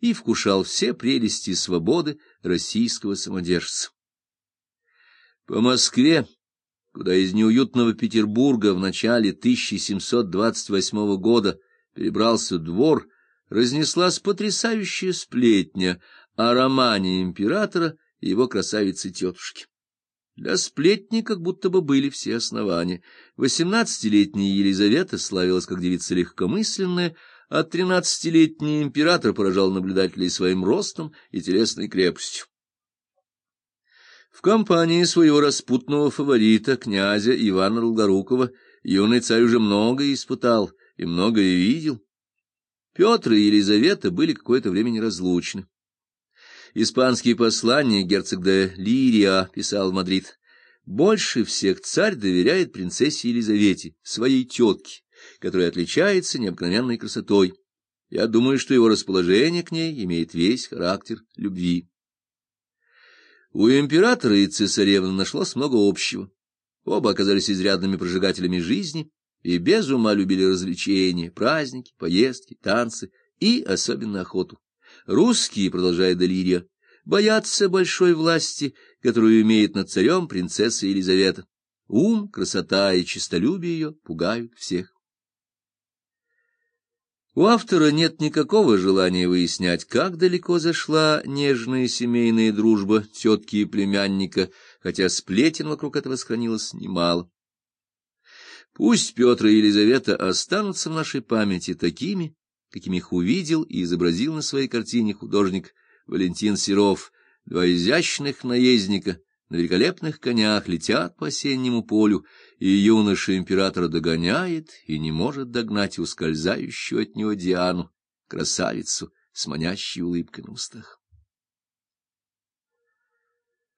и вкушал все прелести свободы российского самодержца. По Москве, куда из неуютного Петербурга в начале 1728 года перебрался двор, разнеслась потрясающая сплетня о романе императора и его красавицы-тетушки. Для сплетни как будто бы были все основания. Восемнадцатилетняя Елизавета славилась как девица легкомысленная, а тринадцатилетний император поражал наблюдателей своим ростом и телесной крепостью. В компании своего распутного фаворита, князя Ивана Долгорукова, юный царь уже многое испытал и многое видел. Петр и Елизавета были какое-то время неразлучны. Испанский посланник герцог де Лирия писал в Мадрид. Больше всех царь доверяет принцессе Елизавете, своей тетке, которая отличается необыкновенной красотой. Я думаю, что его расположение к ней имеет весь характер любви. У императора и цесаревны нашлось много общего. Оба оказались изрядными прожигателями жизни и без ума любили развлечения, праздники, поездки, танцы и особенно охоту. Русские, продолжая Делирия, боятся большой власти, которую имеет над царем принцесса Елизавета. Ум, красота и честолюбие ее пугают всех. У автора нет никакого желания выяснять, как далеко зашла нежная семейная дружба тетки и племянника, хотя сплетен вокруг этого сохранилось немало. Пусть Петр и Елизавета останутся в нашей памяти такими, какими их увидел и изобразил на своей картине художник Валентин Серов. Два изящных наездника на великолепных конях летят по осеннему полю, и юноша императора догоняет и не может догнать ускользающую от него Диану, красавицу с манящей улыбкой на устах.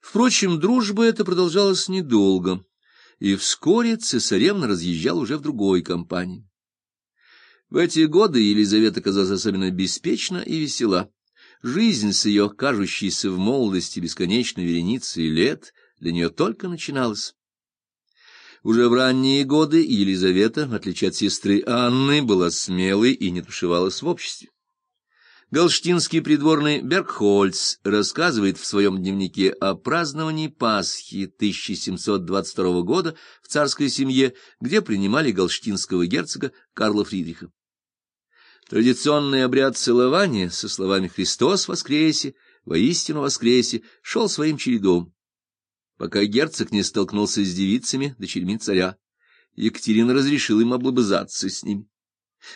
Впрочем, дружба эта продолжалась недолго, и вскоре цесаревна разъезжал уже в другой компании. В эти годы Елизавета казалась особенно беспечна и весела. Жизнь с ее кажущейся в молодости бесконечной вереницей лет для нее только начиналась. Уже в ранние годы Елизавета, в отличие от сестры Анны, была смелой и не тушевалась в обществе. Галштинский придворный Бергхольц рассказывает в своем дневнике о праздновании Пасхи 1722 года в царской семье, где принимали галштинского герцога Карла Фридриха. Традиционный обряд целования со словами «Христос воскресе», «Воистину воскресе» шел своим чередом, пока герцог не столкнулся с девицами, дочерьми царя. Екатерина разрешила им облобызаться с ними.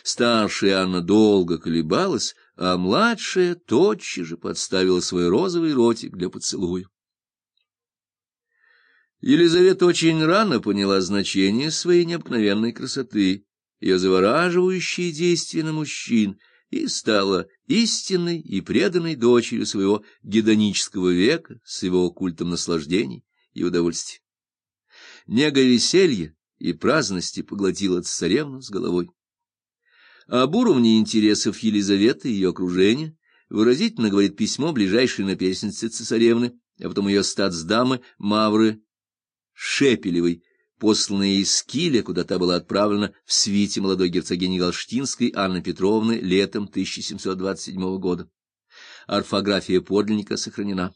Старшая Анна долго колебалась, а младшая тотчас же подставила свой розовый ротик для поцелуя. Елизавета очень рано поняла значение своей необыкновенной красоты ее завораживающие действия на мужчин, и стала истинной и преданной дочерью своего гедонического века с его культом наслаждений и удовольствий. Нега веселья и праздности поглотила царевну с головой. Об уровне интересов Елизаветы и ее окружения выразительно говорит письмо ближайшей наперсницы цесаревны, а потом ее статсдамы Мавры Шепелевой, посланная из Киля, куда та была отправлена в свите молодой герцогини Галштинской Анны Петровны летом 1727 года. Орфография подлинника сохранена.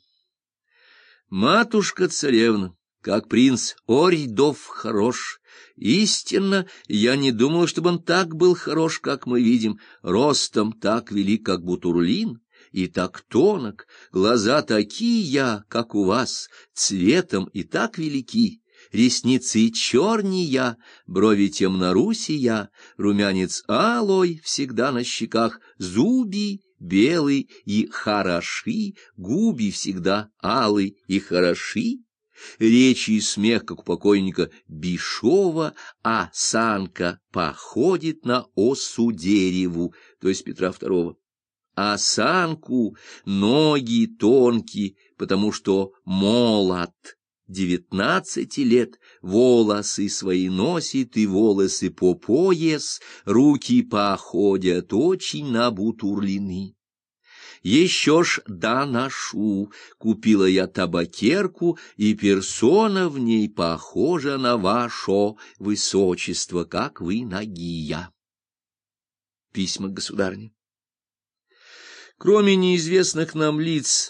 «Матушка-царевна, как принц Оридов хорош. Истинно, я не думала, чтобы он так был хорош, как мы видим, ростом так велик, как Бутурлин, и так тонок, глаза такие, как у вас, цветом и так велики, ресницы черния, брови темнорусия, румянец алой всегда на щеках, зуби белый и хороши, губи всегда алый и хороши. Речи и смех, как у покойника Бишова, а санка походит на осу дереву, то есть Петра II. Осанку ноги тонкие, потому что молот девятнадцати лет, волосы свои носит и волосы по пояс, руки походят очень на бутурлины. Еще ж да ношу, купила я табакерку, и персона в ней похожа на ваше высочество, как вы нагия. Письма к государне. Кроме неизвестных нам лиц,